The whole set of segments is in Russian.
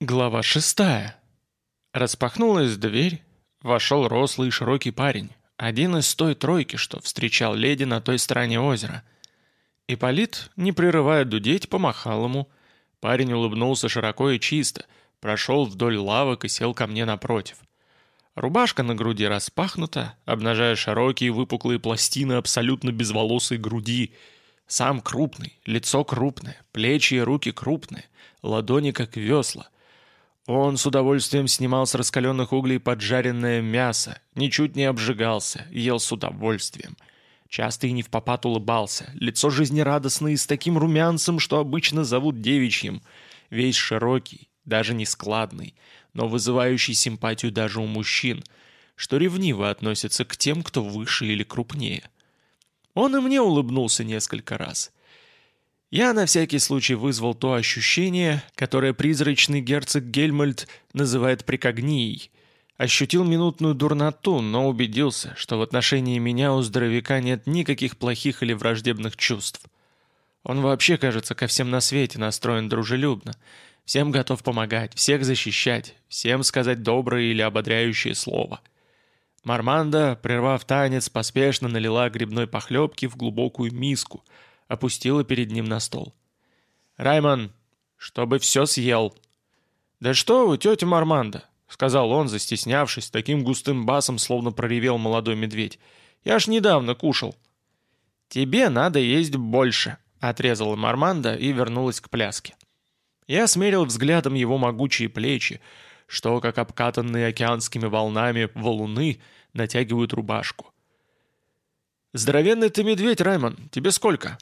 Глава шестая. Распахнулась дверь, вошел рослый широкий парень, один из той тройки, что встречал леди на той стороне озера. Ипполит, не прерывая дудеть, помахал ему. Парень улыбнулся широко и чисто, прошел вдоль лавок и сел ко мне напротив. Рубашка на груди распахнута, обнажая широкие выпуклые пластины абсолютно безволосой груди. Сам крупный, лицо крупное, плечи и руки крупные, ладони как весла — он с удовольствием снимал с раскаленных углей поджаренное мясо, ничуть не обжигался, ел с удовольствием. Часто и не в попад улыбался, лицо жизнерадостное и с таким румянцем, что обычно зовут девичьим. Весь широкий, даже не складный, но вызывающий симпатию даже у мужчин, что ревниво относятся к тем, кто выше или крупнее. Он и мне улыбнулся несколько раз — я на всякий случай вызвал то ощущение, которое призрачный герцог Гельмольд называет прикогнией. Ощутил минутную дурноту, но убедился, что в отношении меня у здоровяка нет никаких плохих или враждебных чувств. Он вообще, кажется, ко всем на свете настроен дружелюбно. Всем готов помогать, всех защищать, всем сказать доброе или ободряющее слово. Марманда, прервав танец, поспешно налила грибной похлебки в глубокую миску — опустила перед ним на стол. «Раймон, чтобы все съел». «Да что вы, тетя Марманда», — сказал он, застеснявшись, таким густым басом, словно проревел молодой медведь. «Я ж недавно кушал». «Тебе надо есть больше», — отрезала Марманда и вернулась к пляске. Я смерил взглядом его могучие плечи, что, как обкатанные океанскими волнами валуны, натягивают рубашку. «Здоровенный ты медведь, Раймон, тебе сколько?»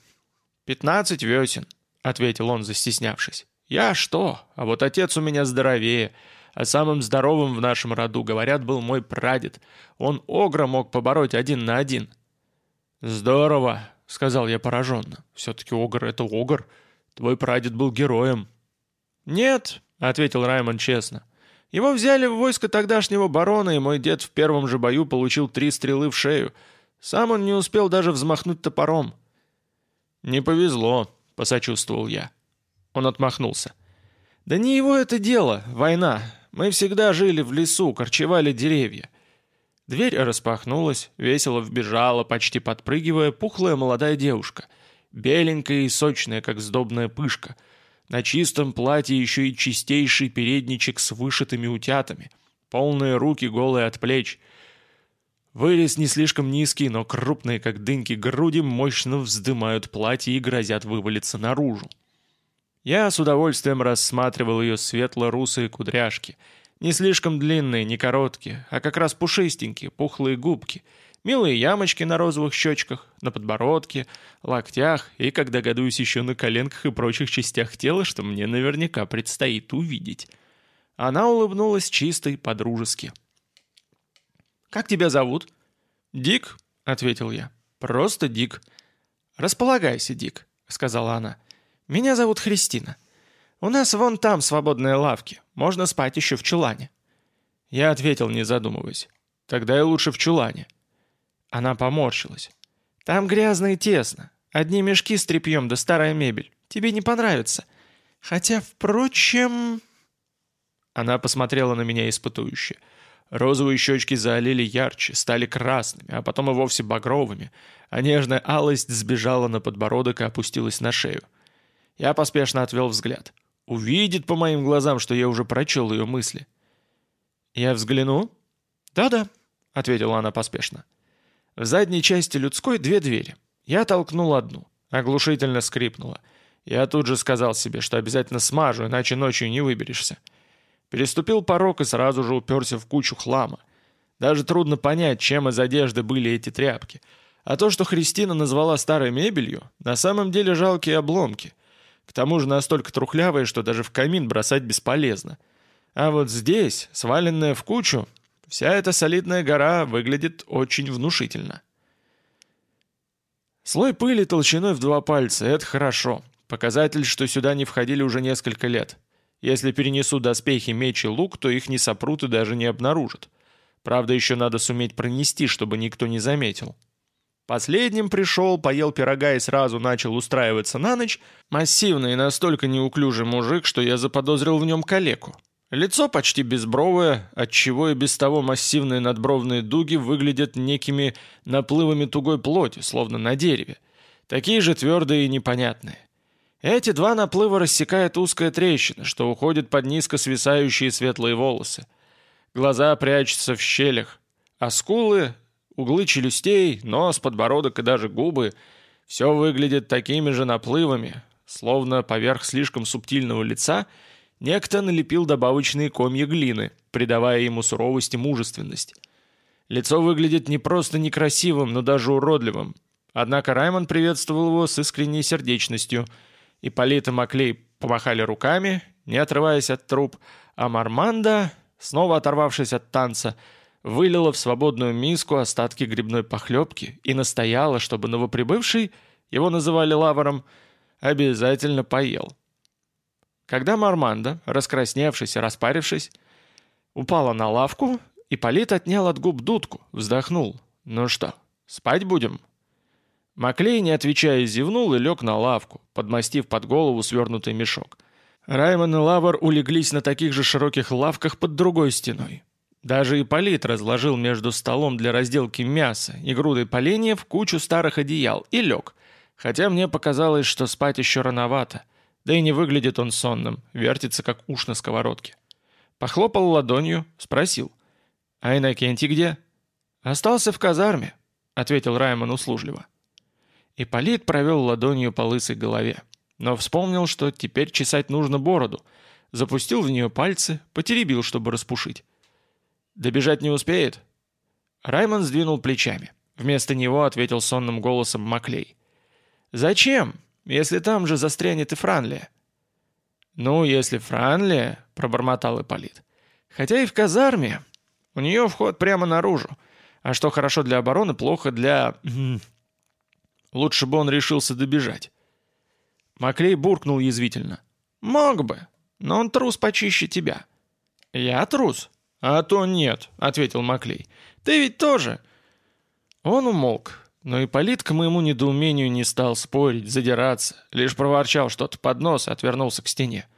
«Пятнадцать весен», — ответил он, застеснявшись. «Я что? А вот отец у меня здоровее. А самым здоровым в нашем роду, говорят, был мой прадед. Он огра мог побороть один на один». «Здорово», — сказал я пораженно. «Все-таки огр — это огр. Твой прадед был героем». «Нет», — ответил Раймон честно. «Его взяли в войско тогдашнего барона, и мой дед в первом же бою получил три стрелы в шею. Сам он не успел даже взмахнуть топором». «Не повезло», — посочувствовал я. Он отмахнулся. «Да не его это дело, война. Мы всегда жили в лесу, корчевали деревья». Дверь распахнулась, весело вбежала, почти подпрыгивая, пухлая молодая девушка. Беленькая и сочная, как сдобная пышка. На чистом платье еще и чистейший передничек с вышитыми утятами. Полные руки голые от плеч — Вырез не слишком низкий, но крупные, как дыньки, груди мощно вздымают платье и грозят вывалиться наружу. Я с удовольствием рассматривал ее светло-русые кудряшки. Не слишком длинные, не короткие, а как раз пушистенькие, пухлые губки, милые ямочки на розовых щечках, на подбородке, локтях и, как догадываюсь, еще на коленках и прочих частях тела, что мне наверняка предстоит увидеть. Она улыбнулась чистой, подружески. — «Как тебя зовут?» «Дик», — ответил я. «Просто Дик». «Располагайся, Дик», — сказала она. «Меня зовут Христина. У нас вон там свободные лавки. Можно спать еще в чулане». Я ответил, не задумываясь. «Тогда и лучше в чулане». Она поморщилась. «Там грязно и тесно. Одни мешки с тряпьем да старая мебель. Тебе не понравится. Хотя, впрочем...» Она посмотрела на меня испытующе. Розовые щечки заолели ярче, стали красными, а потом и вовсе багровыми, а нежная алость сбежала на подбородок и опустилась на шею. Я поспешно отвел взгляд. Увидит по моим глазам, что я уже прочел ее мысли. «Я взгляну?» «Да-да», — ответила она поспешно. В задней части людской две двери. Я толкнул одну. Оглушительно скрипнула. Я тут же сказал себе, что обязательно смажу, иначе ночью не выберешься. Переступил порог и сразу же уперся в кучу хлама. Даже трудно понять, чем из одежды были эти тряпки. А то, что Христина назвала старой мебелью, на самом деле жалкие обломки. К тому же настолько трухлявые, что даже в камин бросать бесполезно. А вот здесь, сваленная в кучу, вся эта солидная гора выглядит очень внушительно. Слой пыли толщиной в два пальца — это хорошо. Показатель, что сюда не входили уже несколько лет. Если перенесу доспехи, меч и лук, то их не сопрут и даже не обнаружат. Правда, еще надо суметь пронести, чтобы никто не заметил. Последним пришел, поел пирога и сразу начал устраиваться на ночь, массивный и настолько неуклюжий мужик, что я заподозрил в нем калеку. Лицо почти безбровое, отчего и без того массивные надбровные дуги выглядят некими наплывами тугой плоти, словно на дереве. Такие же твердые и непонятные. Эти два наплыва рассекает узкая трещина, что уходит под низко свисающие светлые волосы. Глаза прячутся в щелях, а скулы, углы челюстей, нос, подбородок и даже губы — все выглядит такими же наплывами, словно поверх слишком субтильного лица некто налепил добавочные комья глины, придавая ему суровость и мужественность. Лицо выглядит не просто некрасивым, но даже уродливым. Однако Раймон приветствовал его с искренней сердечностью. Ипполит и Маклей помахали руками, не отрываясь от труп, а Марманда, снова оторвавшись от танца, вылила в свободную миску остатки грибной похлебки и настояла, чтобы новоприбывший, его называли лавром, обязательно поел. Когда Марманда, раскрасневшись и распарившись, упала на лавку, Ипполит отнял от губ дудку, вздохнул. «Ну что, спать будем?» Маклей, не отвечая, зевнул и лег на лавку, подмастив под голову свернутый мешок. Раймон и Лавр улеглись на таких же широких лавках под другой стеной. Даже Ипполит разложил между столом для разделки мяса и грудой поленьев кучу старых одеял и лег, хотя мне показалось, что спать еще рановато, да и не выглядит он сонным, вертится как уш на сковородке. Похлопал ладонью, спросил, «А Иннокентий где?» «Остался в казарме», — ответил Раймон услужливо. Ипполит провел ладонью по лысой голове, но вспомнил, что теперь чесать нужно бороду, запустил в нее пальцы, потеребил, чтобы распушить. Добежать не успеет?» Раймон сдвинул плечами. Вместо него ответил сонным голосом Маклей. «Зачем, если там же застрянет и Франли?» «Ну, если Франли», — пробормотал Ипполит. «Хотя и в казарме. У нее вход прямо наружу. А что хорошо для обороны, плохо для... Лучше бы он решился добежать». Маклей буркнул язвительно. «Мог бы, но он трус почище тебя». «Я трус?» «А то нет», — ответил Маклей. «Ты ведь тоже». Он умолк, но Ипполит к моему недоумению не стал спорить, задираться, лишь проворчал что-то под нос и отвернулся к стене.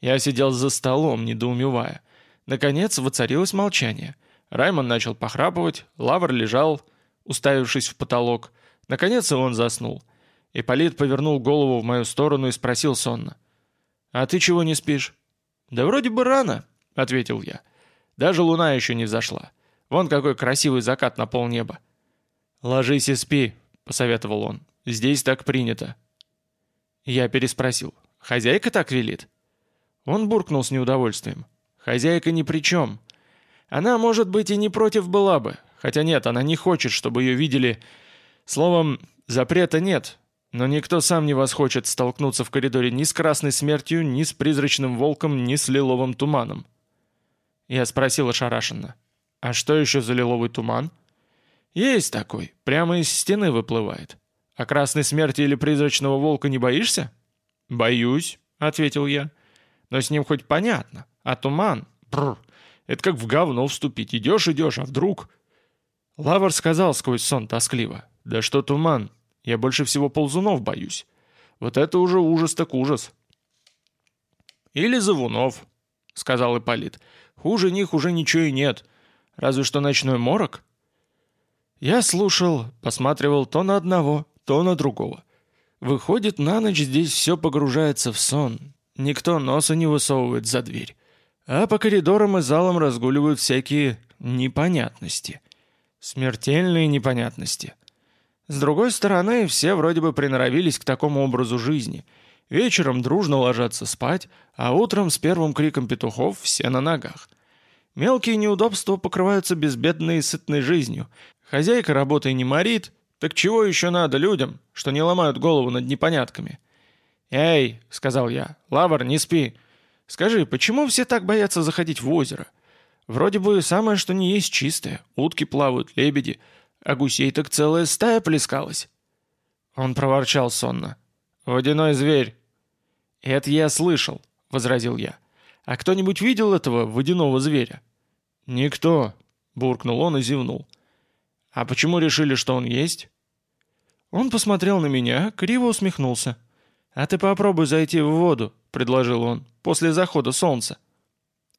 Я сидел за столом, недоумевая. Наконец воцарилось молчание. Раймон начал похрапывать, Лавр лежал, уставившись в потолок. Наконец и он заснул. Ипполит повернул голову в мою сторону и спросил сонно. «А ты чего не спишь?» «Да вроде бы рано», — ответил я. Даже луна еще не взошла. Вон какой красивый закат на полнеба. «Ложись и спи», — посоветовал он. «Здесь так принято». Я переспросил. «Хозяйка так велит?» Он буркнул с неудовольствием. «Хозяйка ни при чем. Она, может быть, и не против была бы. Хотя нет, она не хочет, чтобы ее видели. Словом, запрета нет. Но никто сам не восхочет столкнуться в коридоре ни с красной смертью, ни с призрачным волком, ни с лиловым туманом. Я спросил ошарашенно. «А что еще за лиловый туман?» «Есть такой, прямо из стены выплывает. А красной смерти или призрачного волка не боишься?» «Боюсь», — ответил я. «Но с ним хоть понятно. А туман? Бррр, это как в говно вступить. Идешь-идешь, а вдруг...» Лавр сказал сквозь сон тоскливо. «Да что туман? Я больше всего ползунов боюсь. Вот это уже ужас так ужас». «Или завунов», — сказал Ипполит. Хуже них уже ничего и нет. Разве что ночной морок. Я слушал, посматривал то на одного, то на другого. Выходит, на ночь здесь все погружается в сон. Никто носа не высовывает за дверь. А по коридорам и залам разгуливают всякие непонятности. Смертельные непонятности. С другой стороны, все вроде бы приноровились к такому образу жизни. Вечером дружно ложатся спать, а утром с первым криком петухов все на ногах. Мелкие неудобства покрываются безбедной и сытной жизнью. Хозяйка работой не морит, так чего еще надо людям, что не ломают голову над непонятками? «Эй!» — сказал я. «Лавр, не спи. Скажи, почему все так боятся заходить в озеро? Вроде бы самое что не есть чистое. Утки плавают, лебеди, а гусей так целая стая плескалась». Он проворчал сонно. «Водяной зверь». «Это я слышал», — возразил я. «А кто-нибудь видел этого водяного зверя?» «Никто», — буркнул он и зевнул. «А почему решили, что он есть?» Он посмотрел на меня, криво усмехнулся. «А ты попробуй зайти в воду», — предложил он, — «после захода солнца».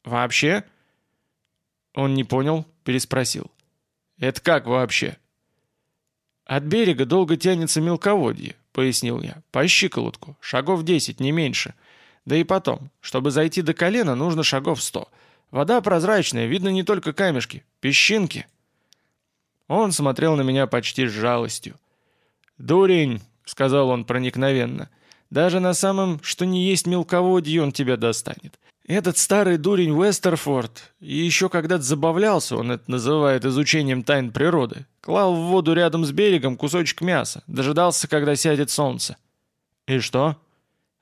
«Вообще?» Он не понял, переспросил. «Это как вообще?» «От берега долго тянется мелководье», — пояснил я. «По щиколотку. Шагов десять, не меньше. Да и потом, чтобы зайти до колена, нужно шагов сто. Вода прозрачная, видно не только камешки, песчинки». Он смотрел на меня почти с жалостью. «Дурень», — сказал он проникновенно, — «даже на самом, что не есть мелководье, он тебя достанет. Этот старый дурень Уэстерфорд, еще когда-то забавлялся, он это называет изучением тайн природы, клал в воду рядом с берегом кусочек мяса, дожидался, когда сядет солнце. И что?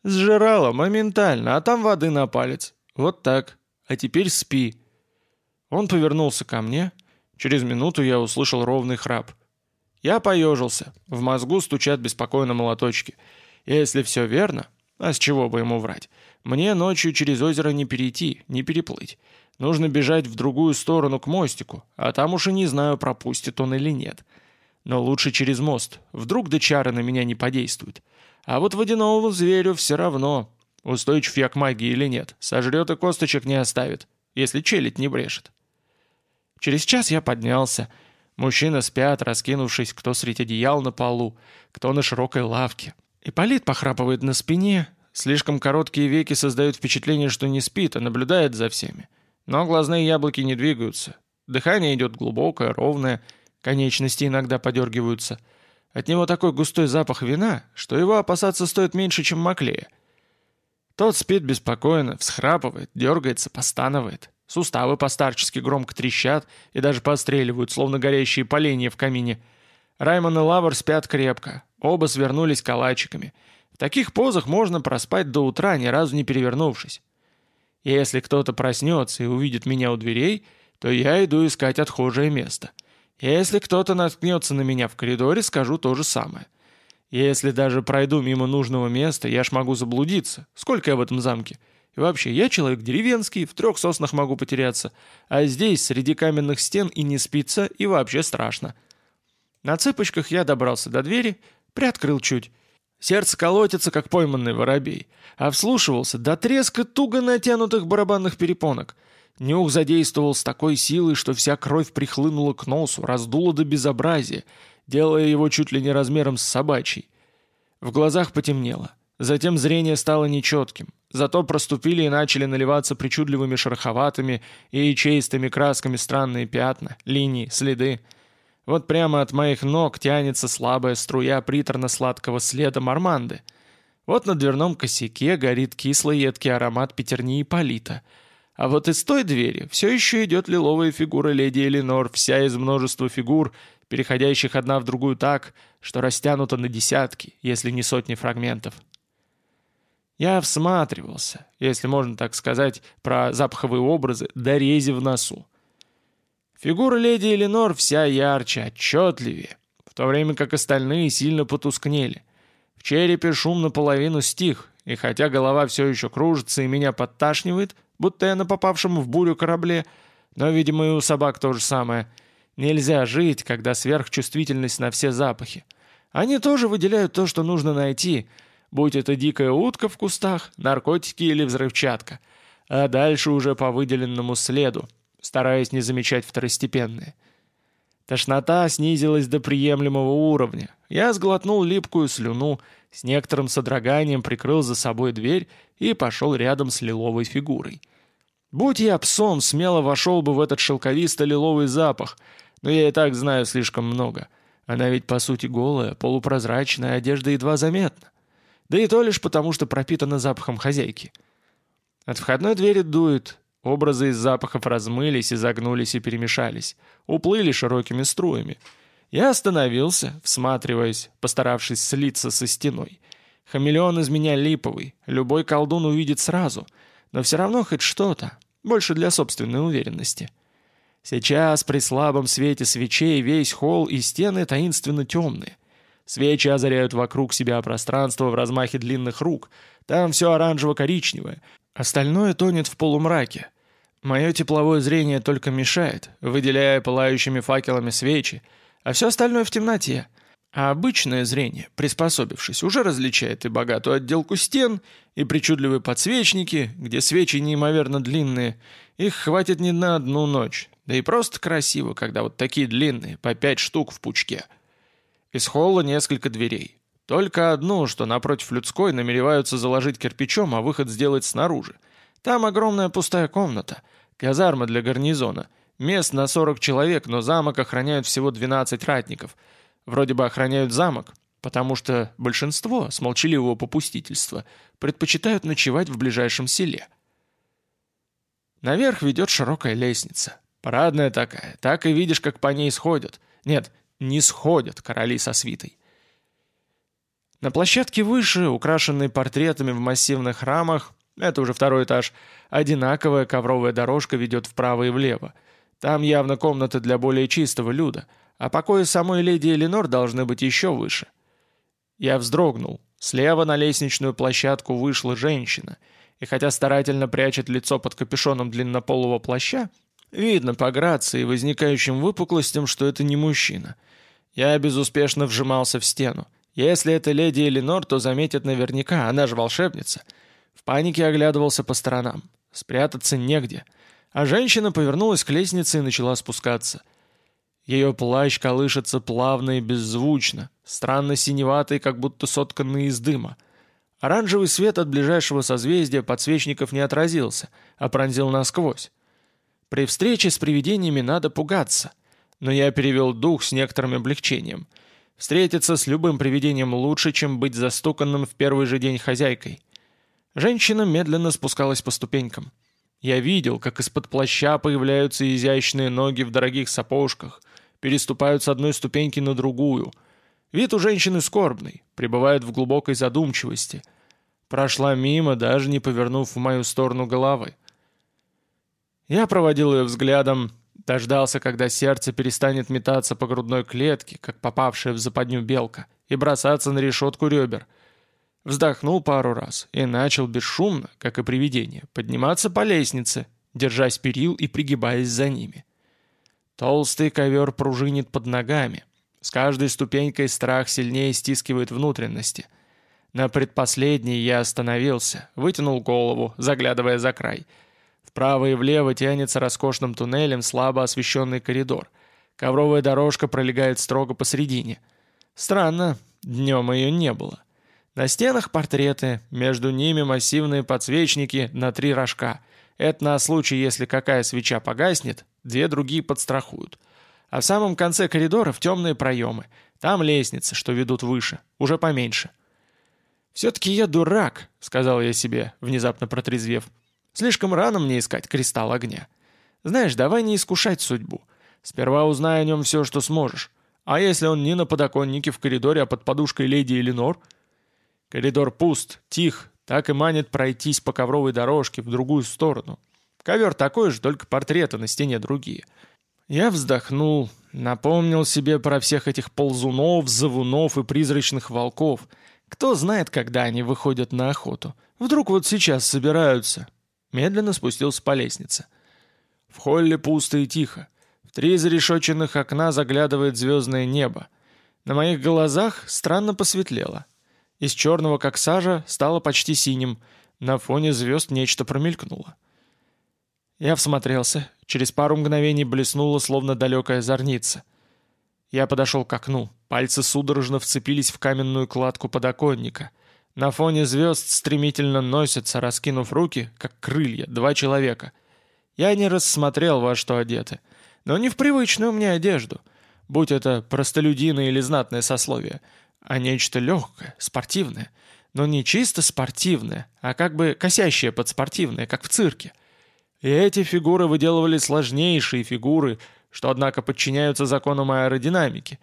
Сжирало моментально, а там воды на палец. Вот так. А теперь спи. Он повернулся ко мне. Через минуту я услышал ровный храп. Я поежился. В мозгу стучат беспокойно молоточки. Если все верно, а с чего бы ему врать, мне ночью через озеро не перейти, не переплыть. Нужно бежать в другую сторону к мостику, а там уж и не знаю, пропустит он или нет. Но лучше через мост. Вдруг дычары на меня не подействуют. А вот водяному зверю все равно, устойчив я к магии или нет, сожрет и косточек не оставит, если челядь не брешет. Через час я поднялся. Мужчины спят, раскинувшись, кто средь одеял на полу, кто на широкой лавке. Ипполит похрапывает на спине, Слишком короткие веки создают впечатление, что не спит, а наблюдает за всеми. Но глазные яблоки не двигаются. Дыхание идет глубокое, ровное, конечности иногда подергиваются. От него такой густой запах вина, что его опасаться стоит меньше, чем маклея. Тот спит беспокойно, всхрапывает, дергается, постанывает. Суставы постарчески громко трещат и даже постреливают, словно горящие поленья в камине. Раймон и Лавр спят крепко, оба свернулись калачиками — в таких позах можно проспать до утра, ни разу не перевернувшись. Если кто-то проснется и увидит меня у дверей, то я иду искать отхожее место. Если кто-то наткнется на меня в коридоре, скажу то же самое. Если даже пройду мимо нужного места, я ж могу заблудиться. Сколько я в этом замке? И вообще, я человек деревенский, в трех соснах могу потеряться. А здесь, среди каменных стен, и не спится, и вообще страшно. На цыпочках я добрался до двери, приоткрыл чуть. Сердце колотится, как пойманный воробей, а вслушивался до треска туго натянутых барабанных перепонок. Нюх задействовал с такой силой, что вся кровь прихлынула к носу, раздула до безобразия, делая его чуть ли не размером с собачий. В глазах потемнело. Затем зрение стало нечетким. Зато проступили и начали наливаться причудливыми шероховатыми и ячеистыми красками странные пятна, линии, следы — вот прямо от моих ног тянется слабая струя приторно-сладкого следа марманды. Вот на дверном косяке горит кислый едкий аромат пятерни Ипполита. А вот из той двери все еще идет лиловая фигура леди Эленор, вся из множества фигур, переходящих одна в другую так, что растянута на десятки, если не сотни фрагментов. Я всматривался, если можно так сказать, про запаховые образы, до рези в носу. Фигура леди Эленор вся ярче, отчетливее, в то время как остальные сильно потускнели. В черепе шум наполовину стих, и хотя голова все еще кружится и меня подташнивает, будто я на попавшем в бурю корабле, но, видимо, и у собак то же самое. Нельзя жить, когда сверхчувствительность на все запахи. Они тоже выделяют то, что нужно найти, будь это дикая утка в кустах, наркотики или взрывчатка, а дальше уже по выделенному следу, стараясь не замечать второстепенные. Тошнота снизилась до приемлемого уровня. Я сглотнул липкую слюну, с некоторым содроганием прикрыл за собой дверь и пошел рядом с лиловой фигурой. Будь я псом, смело вошел бы в этот шелковисто-лиловый запах, но я и так знаю слишком много. Она ведь по сути голая, полупрозрачная, одежда едва заметна. Да и то лишь потому, что пропитана запахом хозяйки. От входной двери дует, Образы из запахов размылись, изогнулись и перемешались, уплыли широкими струями. Я остановился, всматриваясь, постаравшись слиться со стеной. Хамелеон из меня липовый, любой колдун увидит сразу, но все равно хоть что-то, больше для собственной уверенности. Сейчас при слабом свете свечей весь холл и стены таинственно темные. Свечи озаряют вокруг себя пространство в размахе длинных рук. Там все оранжево-коричневое. Остальное тонет в полумраке. Мое тепловое зрение только мешает, выделяя пылающими факелами свечи, а все остальное в темноте. А обычное зрение, приспособившись, уже различает и богатую отделку стен, и причудливые подсвечники, где свечи неимоверно длинные. Их хватит не на одну ночь. Да и просто красиво, когда вот такие длинные, по пять штук в пучке. Из холла несколько дверей. Только одну, что напротив людской, намереваются заложить кирпичом, а выход сделать снаружи. Там огромная пустая комната, казарма для гарнизона. Мест на 40 человек, но замок охраняют всего 12 ратников — Вроде бы охраняют замок, потому что большинство, с молчаливого попустительства, предпочитают ночевать в ближайшем селе. Наверх ведет широкая лестница. Парадная такая, так и видишь, как по ней сходят. Нет, не сходят короли со свитой. На площадке выше, украшенной портретами в массивных рамах, это уже второй этаж, одинаковая ковровая дорожка ведет вправо и влево. Там явно комната для более чистого люда — а покои самой леди Эленор должны быть еще выше. Я вздрогнул. Слева на лестничную площадку вышла женщина, и хотя старательно прячет лицо под капюшоном длиннополого плаща, видно по грации и возникающим выпуклостям, что это не мужчина. Я безуспешно вжимался в стену. Если это леди Эленор, то заметит наверняка, она же волшебница. В панике оглядывался по сторонам. Спрятаться негде. А женщина повернулась к лестнице и начала спускаться — ее плащ колышется плавно и беззвучно, странно синеватый, как будто сотканный из дыма. Оранжевый свет от ближайшего созвездия подсвечников не отразился, а пронзил насквозь. При встрече с привидениями надо пугаться, но я перевел дух с некоторым облегчением. Встретиться с любым привидением лучше, чем быть застуканным в первый же день хозяйкой. Женщина медленно спускалась по ступенькам. Я видел, как из-под плаща появляются изящные ноги в дорогих сапожках, переступают с одной ступеньки на другую. Вид у женщины скорбный, пребывает в глубокой задумчивости. Прошла мимо, даже не повернув в мою сторону головы. Я проводил ее взглядом, дождался, когда сердце перестанет метаться по грудной клетке, как попавшая в западню белка, и бросаться на решетку ребер. Вздохнул пару раз и начал бесшумно, как и привидение, подниматься по лестнице, держась перил и пригибаясь за ними. Толстый ковер пружинит под ногами. С каждой ступенькой страх сильнее стискивает внутренности. На предпоследней я остановился, вытянул голову, заглядывая за край. Вправо и влево тянется роскошным туннелем слабо освещенный коридор. Ковровая дорожка пролегает строго посредине. Странно, днем ее не было. На стенах портреты, между ними массивные подсвечники на три рожка — это на случай, если какая свеча погаснет, две другие подстрахуют. А в самом конце коридора в темные проемы. Там лестницы, что ведут выше, уже поменьше. «Все-таки я дурак», — сказал я себе, внезапно протрезвев. «Слишком рано мне искать кристалл огня. Знаешь, давай не искушать судьбу. Сперва узнай о нем все, что сможешь. А если он не на подоконнике в коридоре, а под подушкой леди Эленор?» Коридор пуст, тих, так и манит пройтись по ковровой дорожке в другую сторону. Ковер такой же, только портреты на стене другие. Я вздохнул, напомнил себе про всех этих ползунов, завунов и призрачных волков. Кто знает, когда они выходят на охоту. Вдруг вот сейчас собираются. Медленно спустился по лестнице. В холле пусто и тихо. В три зарешоченных окна заглядывает звездное небо. На моих глазах странно посветлело. Из черного, как сажа, стало почти синим. На фоне звезд нечто промелькнуло. Я всмотрелся. Через пару мгновений блеснула, словно далекая зорница. Я подошел к окну. Пальцы судорожно вцепились в каменную кладку подоконника. На фоне звезд стремительно носятся, раскинув руки, как крылья, два человека. Я не рассмотрел, во что одеты. Но не в привычную мне одежду. Будь это простолюдины или знатное сословие — а нечто легкое, спортивное. Но не чисто спортивное, а как бы косящее под спортивное, как в цирке. И эти фигуры выделывали сложнейшие фигуры, что, однако, подчиняются законам аэродинамики.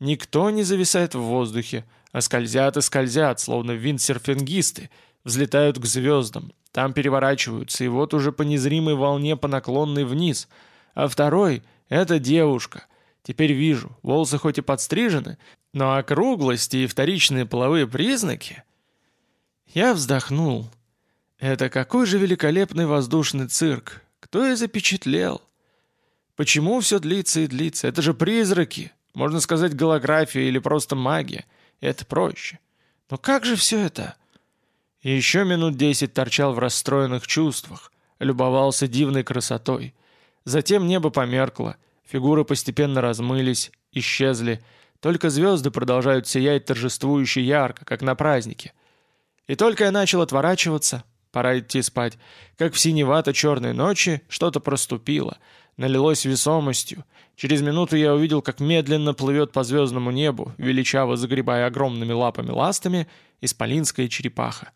Никто не зависает в воздухе, а скользят и скользят, словно виндсерфингисты, взлетают к звездам, там переворачиваются, и вот уже по незримой волне по наклонной вниз. А второй — это девушка. Теперь вижу, волосы хоть и подстрижены, но округлости и вторичные половые признаки... Я вздохнул. Это какой же великолепный воздушный цирк. Кто и запечатлел? Почему все длится и длится? Это же призраки. Можно сказать голография или просто магия. Это проще. Но как же все это? И еще минут десять торчал в расстроенных чувствах, любовался дивной красотой. Затем небо померкло, фигуры постепенно размылись, исчезли, только звезды продолжают сиять торжествующе ярко, как на празднике. И только я начал отворачиваться, пора идти спать, как в синевато-черной ночи что-то проступило, налилось весомостью. Через минуту я увидел, как медленно плывет по звездному небу, величаво загребая огромными лапами-ластами, исполинская черепаха.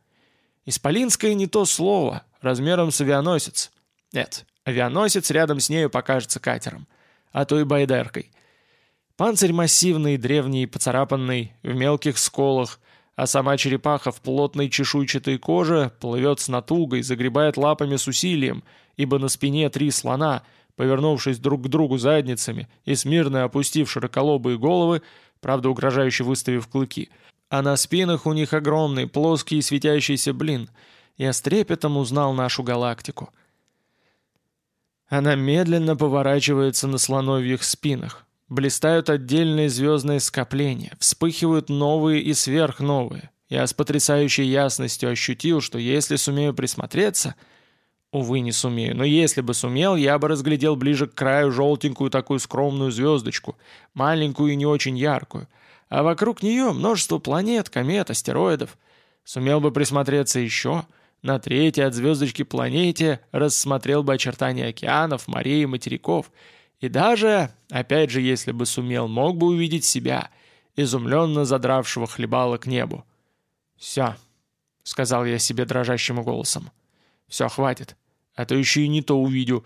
Исполинское не то слово, размером с авианосец. Нет, авианосец рядом с нею покажется катером, а то и байдеркой. Панцирь массивный, древний, поцарапанный, в мелких сколах, а сама черепаха в плотной чешуйчатой коже плывет с натугой, загребает лапами с усилием, ибо на спине три слона, повернувшись друг к другу задницами и смирно опустив широколобые головы, правда угрожающе выставив клыки — а на спинах у них огромный, плоский и светящийся блин. Я с трепетом узнал нашу галактику. Она медленно поворачивается на слоновьих спинах. Блистают отдельные звездные скопления, вспыхивают новые и сверхновые. Я с потрясающей ясностью ощутил, что если сумею присмотреться... Увы, не сумею, но если бы сумел, я бы разглядел ближе к краю желтенькую такую скромную звездочку, маленькую и не очень яркую, а вокруг нее множество планет, комет, астероидов. Сумел бы присмотреться еще, на третьей от звездочки планете рассмотрел бы очертания океанов, морей и материков, и даже, опять же, если бы сумел, мог бы увидеть себя, изумленно задравшего хлебала к небу. «Все», — сказал я себе дрожащим голосом, — «все, хватит, а то еще и не то увидю».